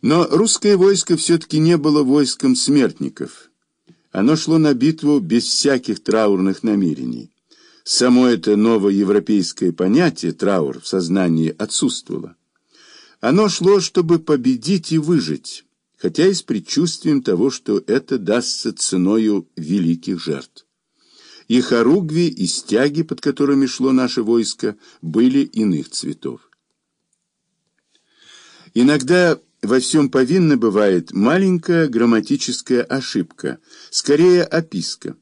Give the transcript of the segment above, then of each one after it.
Но русское войско все-таки не было войском смертников. Оно шло на битву без всяких траурных намерений. Само это новоевропейское понятие «траур» в сознании отсутствовало. Оно шло, чтобы победить и выжить, хотя и с предчувствием того, что это дастся ценою великих жертв. И хоругви, и стяги, под которыми шло наше войско, были иных цветов. Иногда во всем повинна бывает маленькая грамматическая ошибка, скорее описка.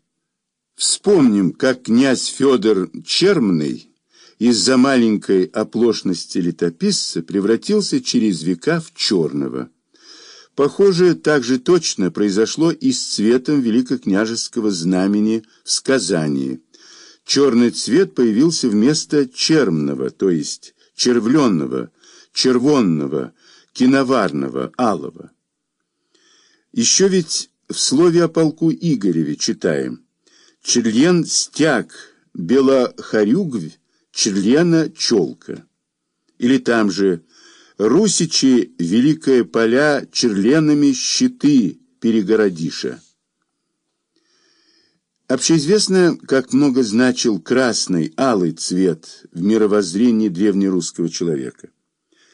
Вспомним, как князь Федор Чермный из-за маленькой оплошности летописца превратился через века в черного. Похоже, так же точно произошло и с цветом великокняжеского знамени в сказании. Черный цвет появился вместо чермного, то есть червленного, червонного, киноварного, алого. Еще ведь в слове о полку Игореве читаем «Член стяг, белохорюгвь, члена челка». Или там же «Русичи великое поля черленами щиты перегородиша». Общеизвестно, как много значил красный, алый цвет в мировоззрении древнерусского человека.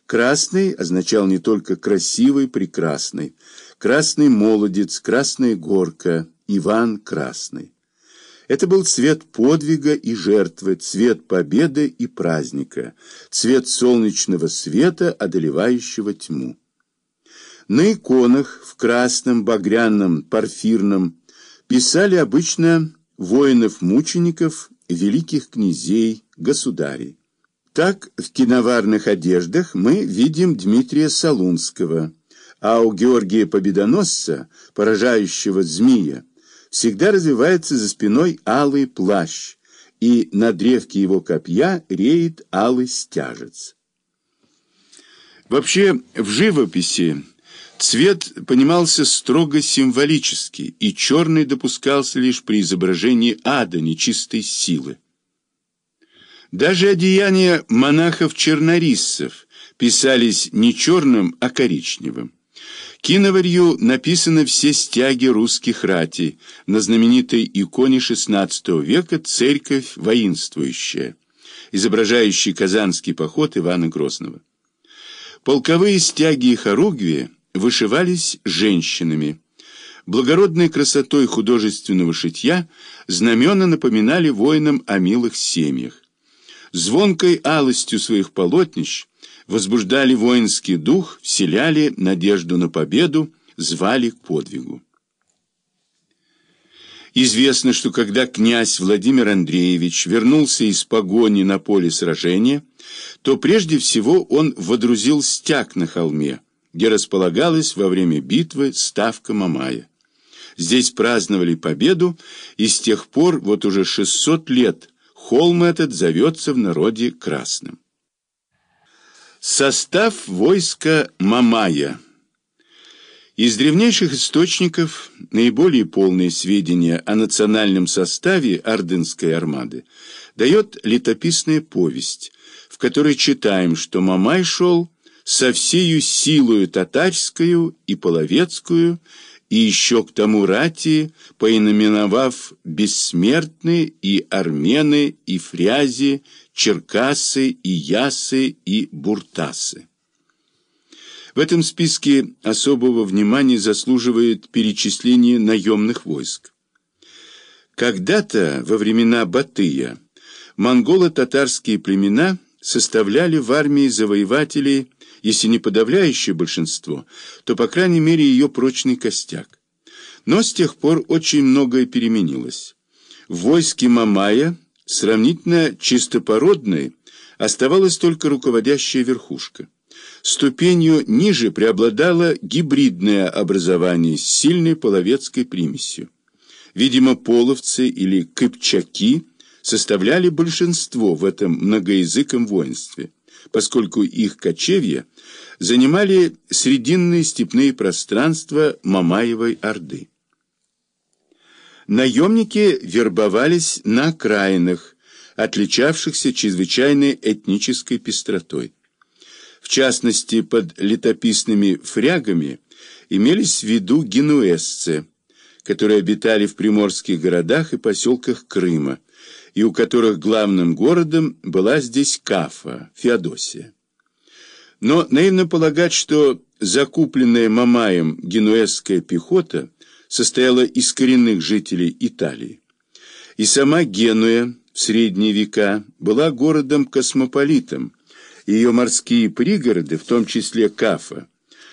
Красный означал не только красивый, прекрасный. Красный молодец, красная горка, Иван Красный. Это был цвет подвига и жертвы, цвет победы и праздника, цвет солнечного света, одолевающего тьму. На иконах в красном, багряном, парфирном писали обычно воинов-мучеников, великих князей, государей. Так, в киноварных одеждах мы видим Дмитрия Солунского, а у Георгия Победоносца, поражающего змея, всегда развивается за спиной алый плащ, и на древке его копья реет алый стяжец. Вообще, в живописи цвет понимался строго символически, и черный допускался лишь при изображении ада, нечистой силы. Даже одеяния монахов-чернориссов писались не черным, а коричневым. Киноварью написаны все стяги русских ратей на знаменитой иконе XVI века «Церковь воинствующая», изображающей казанский поход Ивана Грозного. Полковые стяги и хоругви вышивались женщинами. Благородной красотой художественного шитья знамена напоминали воинам о милых семьях звонкой алостью своих полотнищ возбуждали воинский дух, вселяли надежду на победу, звали к подвигу. Известно, что когда князь Владимир Андреевич вернулся из погони на поле сражения, то прежде всего он водрузил стяг на холме, где располагалась во время битвы ставка Мамая. Здесь праздновали победу, и с тех пор, вот уже 600 лет, Холм этот зовется в народе Красным. Состав войска Мамая. Из древнейших источников наиболее полные сведения о национальном составе Ордынской армады дает летописная повесть, в которой читаем, что Мамай шел со всею силою татарскую и половецкую и еще к тому рати, поименовав бессмертны и армены, и фрязи, черкасы, и ясы, и буртасы. В этом списке особого внимания заслуживает перечисление наемных войск. Когда-то, во времена Батыя, монголо-татарские племена составляли в армии завоевателей если не подавляющее большинство, то, по крайней мере, ее прочный костяк. Но с тех пор очень многое переменилось. В войске Мамая, сравнительно чистопородной, оставалась только руководящая верхушка. Ступенью ниже преобладало гибридное образование с сильной половецкой примесью. Видимо, половцы или кыпчаки составляли большинство в этом многоязыком воинстве поскольку их кочевья занимали срединные степные пространства Мамаевой Орды. Наемники вербовались на окраинах, отличавшихся чрезвычайной этнической пестротой. В частности, под летописными фрягами имелись в виду генуэзцы, которые обитали в приморских городах и поселках Крыма, и у которых главным городом была здесь Кафа, Феодосия. Но наивно полагать, что закупленная Мамаем генуэзская пехота состояла из коренных жителей Италии. И сама Генуя в средние века была городом-космополитом, ее морские пригороды, в том числе Кафа,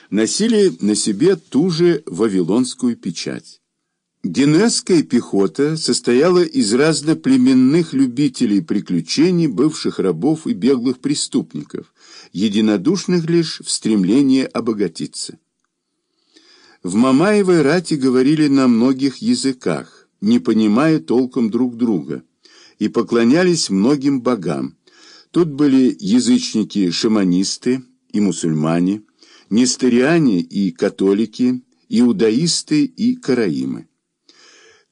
носили на себе ту же вавилонскую печать. Генесская пехота состояла из разноплеменных любителей приключений, бывших рабов и беглых преступников, единодушных лишь в стремлении обогатиться. В Мамаевой рате говорили на многих языках, не понимая толком друг друга, и поклонялись многим богам. Тут были язычники-шаманисты и мусульмане, несториане и католики, иудаисты и караимы.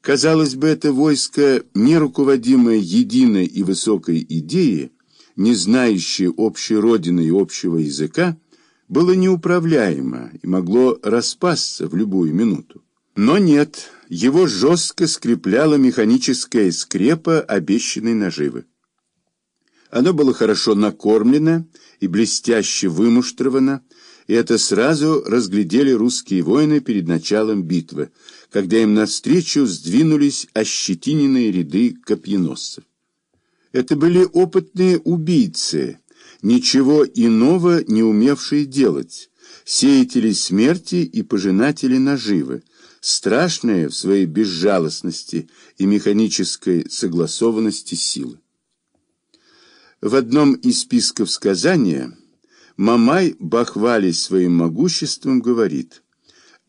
Казалось бы, это войско, не руководимое единой и высокой идеей, не знающее общей родины и общего языка, было неуправляемо и могло распасться в любую минуту. Но нет, его жестко скрепляла механическая скрепа обещанной наживы. Оно было хорошо накормлено и блестяще вымуштровано, и это сразу разглядели русские воины перед началом битвы, когда им навстречу сдвинулись ощетиненные ряды копьеносцев. Это были опытные убийцы, ничего иного не умевшие делать, сеятели смерти и пожинатели наживы, страшные в своей безжалостности и механической согласованности силы. В одном из списков сказания Мамай, бахвалясь своим могуществом, говорит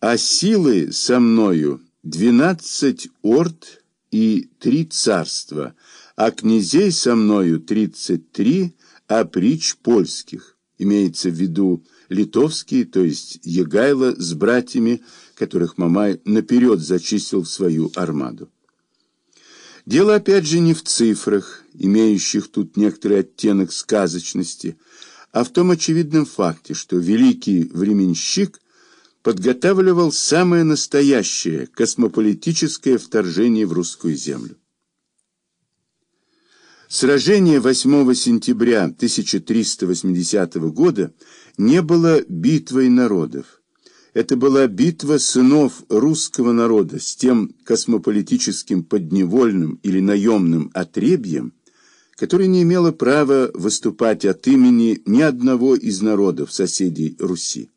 «А силы со мною двенадцать орд и три царства, а князей со мною тридцать три, а притч польских». Имеется в виду литовские, то есть Егайло с братьями, которых Мамай наперед зачистил в свою армаду. Дело опять же не в цифрах, имеющих тут некоторый оттенок сказочности, а в том очевидном факте, что великий временщик подготавливал самое настоящее космополитическое вторжение в русскую землю. Сражение 8 сентября 1380 года не было битвой народов. Это была битва сынов русского народа с тем космополитическим подневольным или наемным отребьем, которое не имело права выступать от имени ни одного из народов соседей Руси.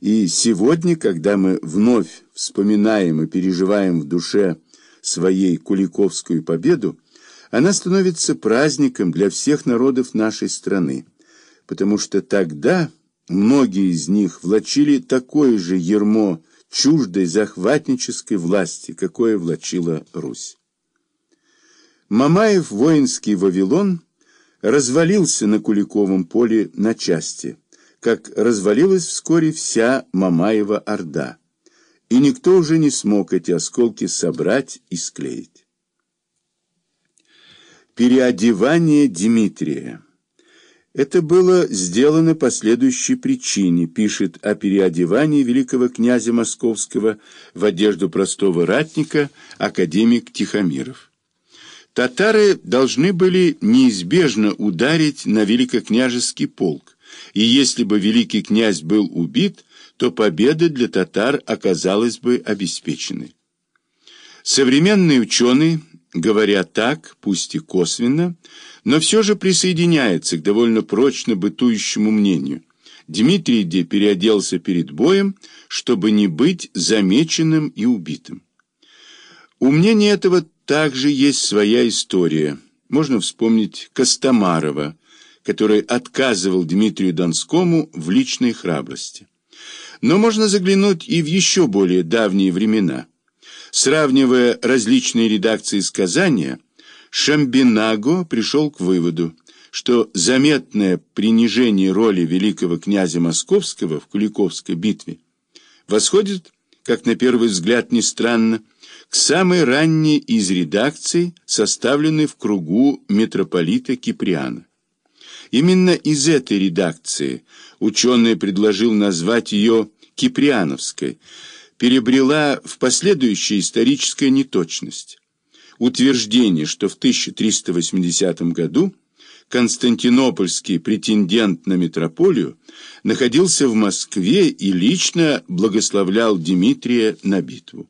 И сегодня, когда мы вновь вспоминаем и переживаем в душе своей Куликовскую победу, она становится праздником для всех народов нашей страны, потому что тогда многие из них влачили такое же ермо чуждой захватнической власти, какое влачила Русь. Мамаев воинский Вавилон развалился на Куликовом поле на части, как развалилась вскоре вся Мамаева Орда, и никто уже не смог эти осколки собрать и склеить. Переодевание Дмитрия это было сделано по следующей причине, пишет о переодевании великого князя Московского в одежду простого ратника академик Тихомиров. Татары должны были неизбежно ударить на великокняжеский полк, и если бы великий князь был убит, то победа для татар оказалась бы обеспеченной. Современные ученые, говоря так, пусть и косвенно, но все же присоединяется к довольно прочно бытующему мнению. Дмитрий Де переоделся перед боем, чтобы не быть замеченным и убитым. У мнения этого также есть своя история. Можно вспомнить Костомарова, который отказывал Дмитрию Донскому в личной храбрости. Но можно заглянуть и в еще более давние времена. Сравнивая различные редакции сказания, Шамбинаго пришел к выводу, что заметное принижение роли великого князя Московского в Куликовской битве восходит, как на первый взгляд не странно, к самой ранней из редакций, составленной в кругу митрополита Киприана. Именно из этой редакции ученый предложил назвать ее Киприановской, перебрела в последующая историческая неточность. Утверждение, что в 1380 году константинопольский претендент на метрополию находился в Москве и лично благословлял Дмитрия на битву.